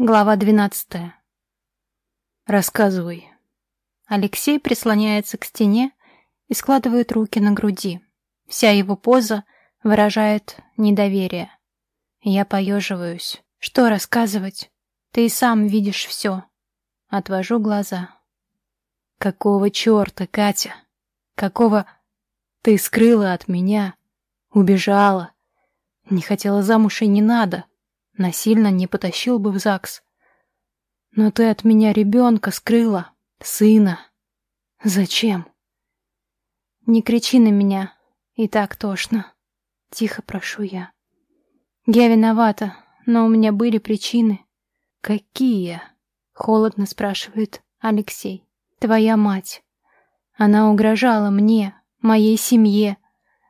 Глава двенадцатая. Рассказывай. Алексей прислоняется к стене и складывает руки на груди. Вся его поза выражает недоверие. Я поеживаюсь. Что рассказывать? Ты и сам видишь все. Отвожу глаза. Какого черта, Катя? Какого ты скрыла от меня? Убежала? Не хотела замуж и не надо. Насильно не потащил бы в ЗАГС. Но ты от меня ребенка скрыла, сына. Зачем? Не кричи на меня, и так тошно. Тихо прошу я. Я виновата, но у меня были причины. Какие? Холодно спрашивает Алексей. Твоя мать. Она угрожала мне, моей семье.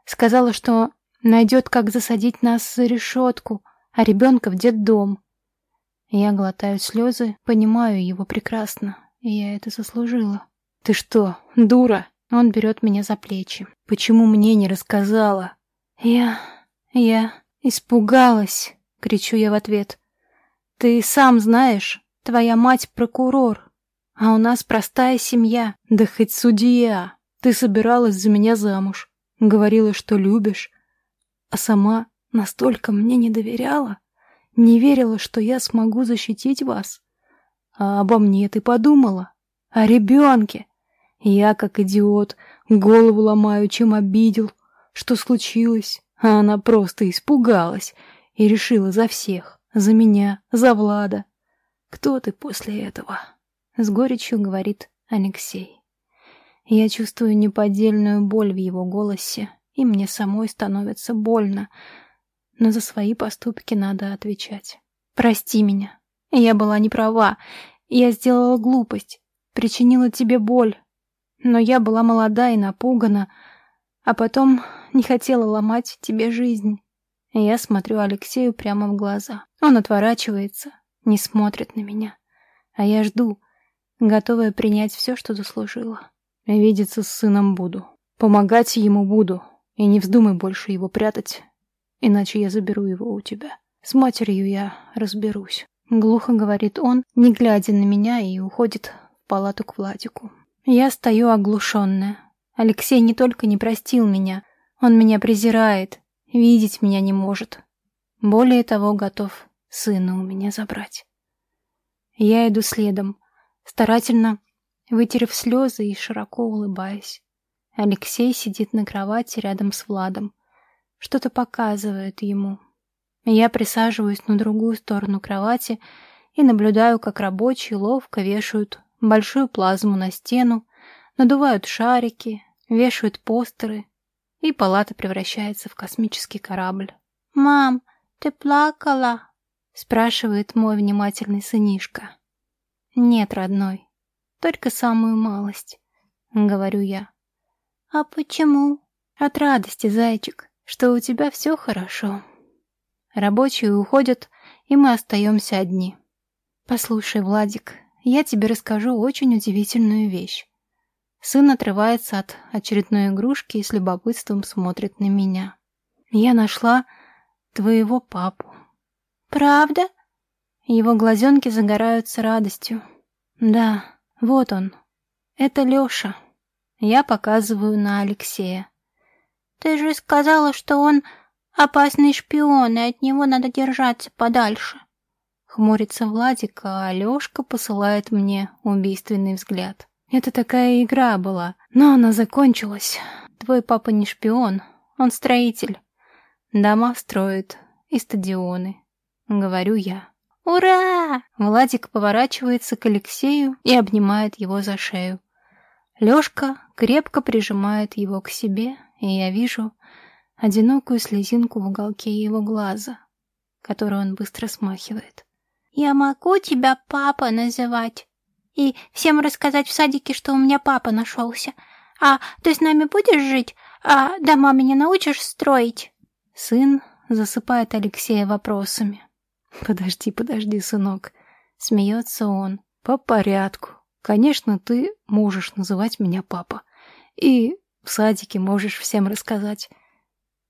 Сказала, что найдет, как засадить нас за решетку, а ребенка в детдом. Я глотаю слезы, понимаю его прекрасно, и я это заслужила. «Ты что, дура?» Он берет меня за плечи. «Почему мне не рассказала?» «Я... я испугалась», — кричу я в ответ. «Ты сам знаешь, твоя мать прокурор, а у нас простая семья». «Да хоть судья! Ты собиралась за меня замуж, говорила, что любишь, а сама Настолько мне не доверяла, не верила, что я смогу защитить вас. А обо мне ты подумала? О ребенке? Я, как идиот, голову ломаю, чем обидел. Что случилось? А она просто испугалась и решила за всех. За меня, за Влада. Кто ты после этого? С горечью говорит Алексей. Я чувствую неподдельную боль в его голосе, и мне самой становится больно, но за свои поступки надо отвечать. Прости меня. Я была не права. Я сделала глупость, причинила тебе боль. Но я была молода и напугана, а потом не хотела ломать тебе жизнь. Я смотрю Алексею прямо в глаза. Он отворачивается, не смотрит на меня. А я жду, готовая принять все, что заслужила. Видеться с сыном буду. Помогать ему буду. И не вздумай больше его прятать Иначе я заберу его у тебя. С матерью я разберусь. Глухо говорит он, не глядя на меня, и уходит в палату к Владику. Я стою оглушенная. Алексей не только не простил меня, он меня презирает, видеть меня не может. Более того, готов сына у меня забрать. Я иду следом, старательно вытерев слезы и широко улыбаясь. Алексей сидит на кровати рядом с Владом что-то показывает ему. Я присаживаюсь на другую сторону кровати и наблюдаю, как рабочие ловко вешают большую плазму на стену, надувают шарики, вешают постеры, и палата превращается в космический корабль. «Мам, ты плакала?» — спрашивает мой внимательный сынишка. «Нет, родной, только самую малость», — говорю я. «А почему?» «От радости, зайчик что у тебя все хорошо. Рабочие уходят, и мы остаемся одни. Послушай, Владик, я тебе расскажу очень удивительную вещь. Сын отрывается от очередной игрушки и с любопытством смотрит на меня. Я нашла твоего папу. Правда? Его глазенки загораются радостью. Да, вот он. Это Леша. Я показываю на Алексея. «Ты же сказала, что он опасный шпион, и от него надо держаться подальше». Хмурится Владик, а Алешка посылает мне убийственный взгляд. Это такая игра была, но она закончилась. Твой папа не шпион, он строитель. Дома строит и стадионы. Говорю я. «Ура!» Владик поворачивается к Алексею и обнимает его за шею. Лёшка крепко прижимает его к себе и я вижу одинокую слезинку в уголке его глаза, которую он быстро смахивает. «Я могу тебя папа называть? И всем рассказать в садике, что у меня папа нашелся? А ты с нами будешь жить? А дома меня научишь строить?» Сын засыпает Алексея вопросами. «Подожди, подожди, сынок», — смеется он. «По порядку. Конечно, ты можешь называть меня папа. И в садике можешь всем рассказать.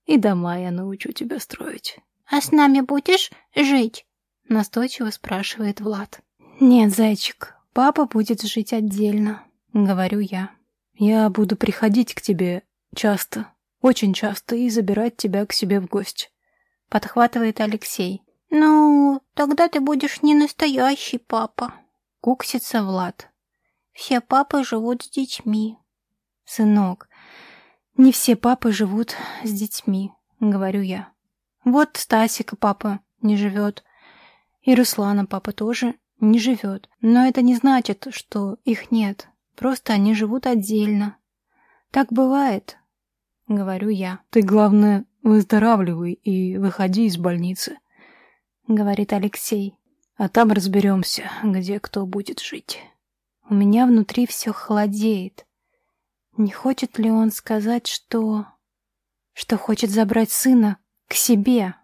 И дома я научу тебя строить. А с нами будешь жить? Настойчиво спрашивает Влад. Нет, зайчик, папа будет жить отдельно, говорю я. Я буду приходить к тебе часто, очень часто и забирать тебя к себе в гости. Подхватывает Алексей. Ну, тогда ты будешь не настоящий папа. Куксится Влад. Все папы живут с детьми. Сынок, не все папы живут с детьми, говорю я. Вот Стасика папа не живет. И Руслана папа тоже не живет. Но это не значит, что их нет. Просто они живут отдельно. Так бывает, говорю я. Ты, главное, выздоравливай и выходи из больницы, говорит Алексей. А там разберемся, где кто будет жить. У меня внутри все холодеет. Не хочет ли он сказать, что... что хочет забрать сына к себе?